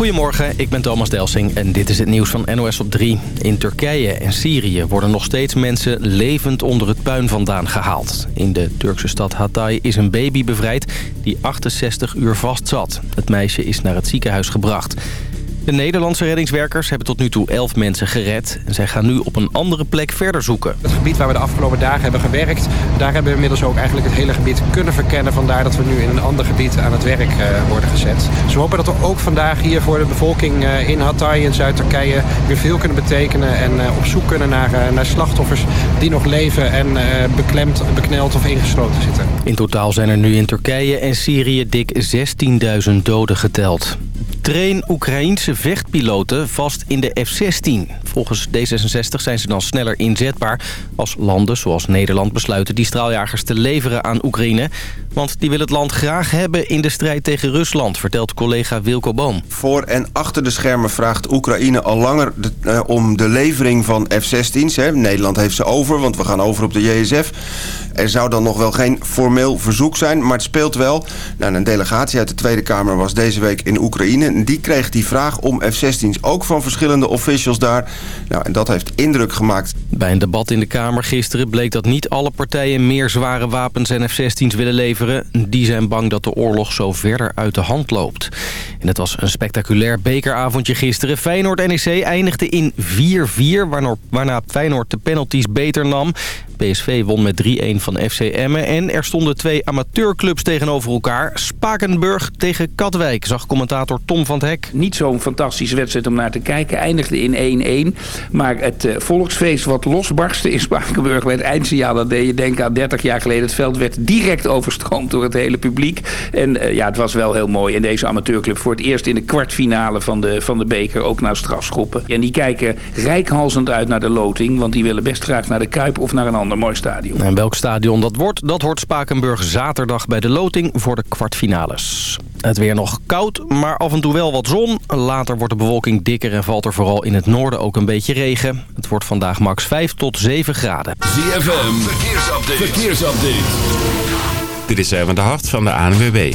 Goedemorgen, ik ben Thomas Delsing en dit is het nieuws van NOS op 3. In Turkije en Syrië worden nog steeds mensen levend onder het puin vandaan gehaald. In de Turkse stad Hatay is een baby bevrijd die 68 uur vast zat. Het meisje is naar het ziekenhuis gebracht. De Nederlandse reddingswerkers hebben tot nu toe 11 mensen gered. En zij gaan nu op een andere plek verder zoeken. Het gebied waar we de afgelopen dagen hebben gewerkt... daar hebben we inmiddels ook eigenlijk het hele gebied kunnen verkennen. Vandaar dat we nu in een ander gebied aan het werk uh, worden gezet. Dus we hopen dat we ook vandaag hier voor de bevolking uh, in Hatay in Zuid-Turkije... weer veel kunnen betekenen en uh, op zoek kunnen naar, naar slachtoffers... die nog leven en beklemd, bekneld of ingesloten zitten. In totaal zijn er nu in Turkije en Syrië dik 16.000 doden geteld. Train Oekraïense vechtpiloten vast in de F-16. Volgens D66 zijn ze dan sneller inzetbaar als landen zoals Nederland besluiten die straaljagers te leveren aan Oekraïne. Want die wil het land graag hebben in de strijd tegen Rusland, vertelt collega Wilco Boom. Voor en achter de schermen vraagt Oekraïne al langer de, uh, om de levering van F-16's. Nederland heeft ze over, want we gaan over op de JSF. Er zou dan nog wel geen formeel verzoek zijn, maar het speelt wel. Nou, een delegatie uit de Tweede Kamer was deze week in Oekraïne. Die kreeg die vraag om F-16's ook van verschillende officials daar. Nou, en dat heeft indruk gemaakt. Bij een debat in de Kamer gisteren bleek dat niet alle partijen meer zware wapens en F-16's willen leveren. Die zijn bang dat de oorlog zo verder uit de hand loopt. En het was een spectaculair bekeravondje gisteren. Feyenoord-NEC eindigde in 4-4, waarna Feyenoord de penalties beter nam. PSV won met 3-1 van FC Emmen. En er stonden twee amateurclubs tegenover elkaar. Spakenburg tegen Katwijk, zag commentator Tom van het Hek. Niet zo'n fantastische wedstrijd om naar te kijken. Eindigde in 1-1. Maar het uh, volksfeest wat losbarstte in Spakenburg bij het eindsignaal... dat deed je denken aan 30 jaar geleden. Het veld werd direct overstroomd door het hele publiek. En uh, ja, het was wel heel mooi. En deze amateurclub voor het eerst in de kwartfinale van de, van de beker... ook naar strafschoppen. En die kijken rijkhalsend uit naar de loting... want die willen best graag naar de Kuip of naar een ander mooi stadion. En welk stadion dat wordt, dat hoort Spakenburg zaterdag bij de loting voor de kwartfinales. Het weer nog koud, maar af en toe wel wat zon. Later wordt de bewolking dikker en valt er vooral in het noorden ook een beetje regen. Het wordt vandaag max 5 tot 7 graden. ZFM, verkeersupdate. verkeersupdate. Dit is even de hart van de ANWB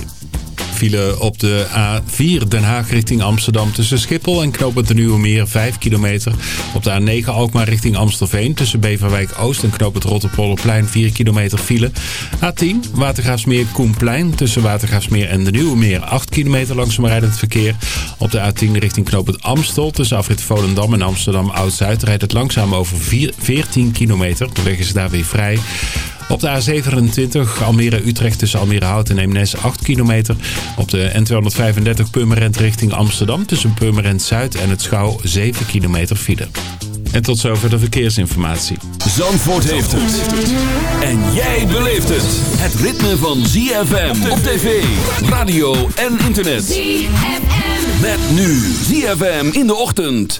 file op de A4 Den Haag richting Amsterdam tussen Schiphol en Knooppunt de Nieuwe Meer 5 kilometer. Op de A9 Alkmaar richting Amstelveen tussen Beverwijk Oost en Knooppunt Rotterpolleplein 4 kilometer file. A10 Watergraafsmeer Koenplein tussen Watergraafsmeer en de Nieuwe Meer 8 kilometer langzaam rijdend verkeer. Op de A10 richting Knooppunt Amstel tussen Afrit Volendam en Amsterdam Oud-Zuid rijdt het langzaam over 4, 14 kilometer. De weg is daar weer vrij. Op de A27 Almere-Utrecht tussen Almere Hout en Eemnes 8 kilometer. Op de N235 Purmerend richting Amsterdam tussen Purmerend Zuid en het Schouw 7 kilometer file. En tot zover de verkeersinformatie. Zandvoort heeft het. En jij beleeft het. Het ritme van ZFM op tv, radio en internet. ZFM. Met nu ZFM in de ochtend.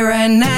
right now.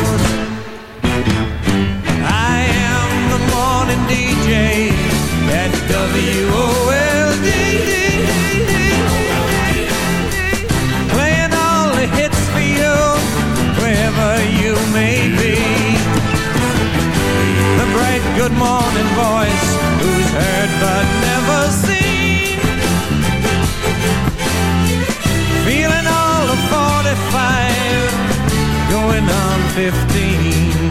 Morning at WOLD. Playing all the hits for you, wherever you may be. The bright good morning voice, who's heard but never seen. Feeling all of 45, going on 15.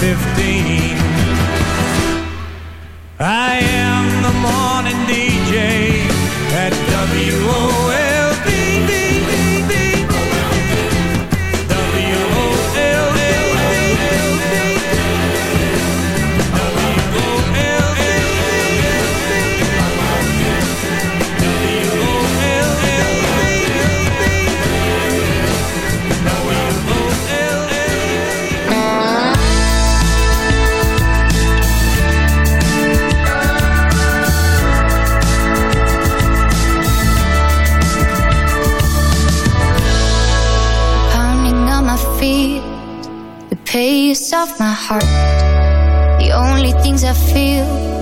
15.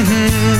Mm-hmm.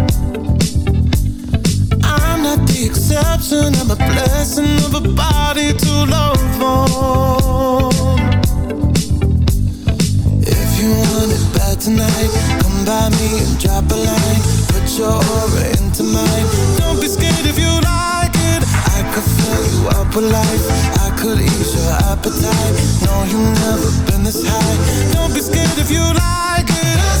The exception, I'm a blessing of a body to love on. If you want it bad tonight, come by me and drop a line. Put your aura into mine. Don't be scared if you like it. I could fill you up with life. I could ease your appetite. No, you've never been this high. Don't be scared if you like it.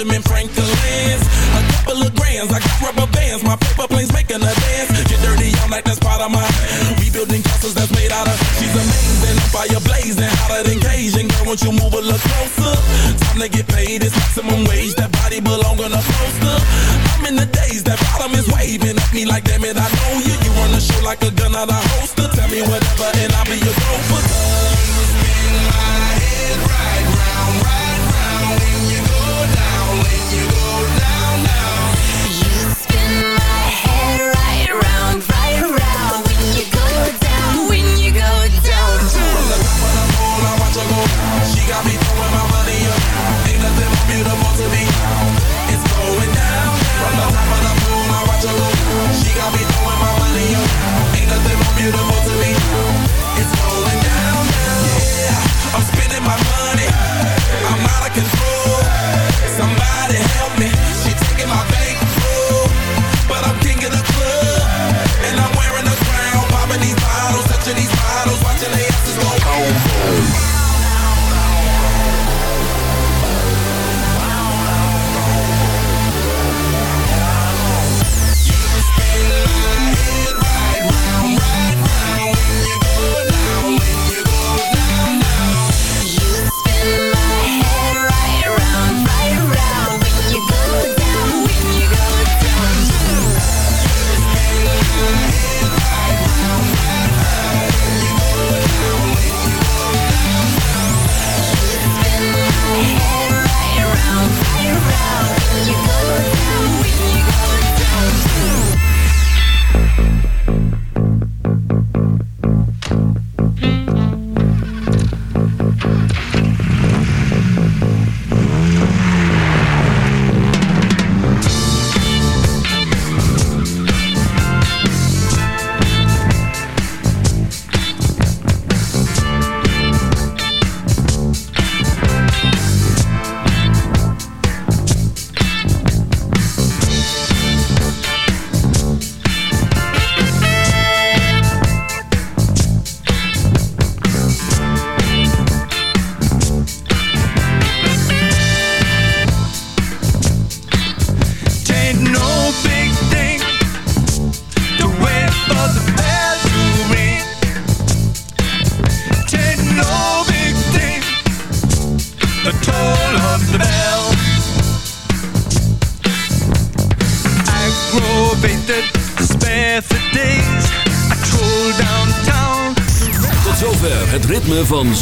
Benjamin Franklin's.